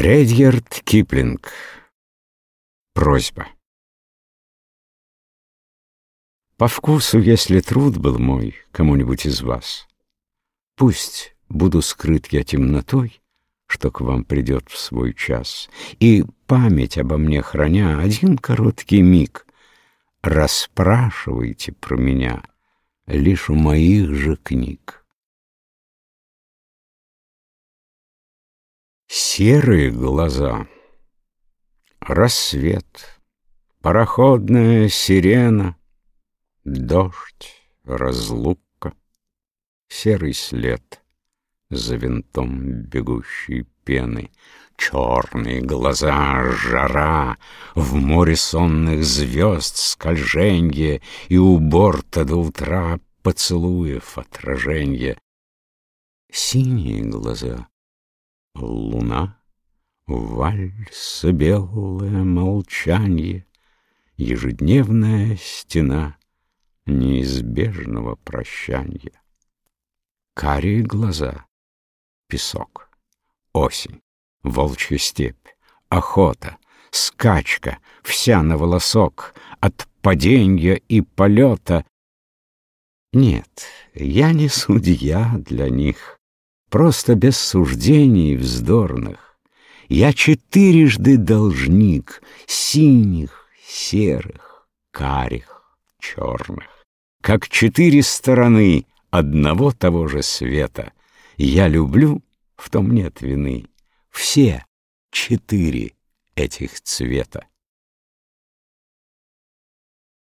Редьярд Киплинг. Просьба. По вкусу, если труд был мой кому-нибудь из вас, Пусть буду скрыт я темнотой, что к вам придет в свой час, И, память обо мне храня, один короткий миг, Расспрашивайте про меня лишь у моих же книг. Серые глаза, рассвет, пароходная сирена, Дождь, разлука, серый след За винтом бегущей пены, Черные глаза, жара, В море сонных звезд скольженье И у борта до утра поцелуев отраженье. Синие глаза, Луна, вальс, белое молчанье, Ежедневная стена неизбежного прощанья. Карие глаза, песок, осень, волчья степь, охота, скачка, вся на волосок, от паденья и полета. Нет, я не судья для них, Просто без суждений вздорных. Я четырежды должник Синих, серых, карих, черных. Как четыре стороны одного того же света. Я люблю, в том нет вины, Все четыре этих цвета.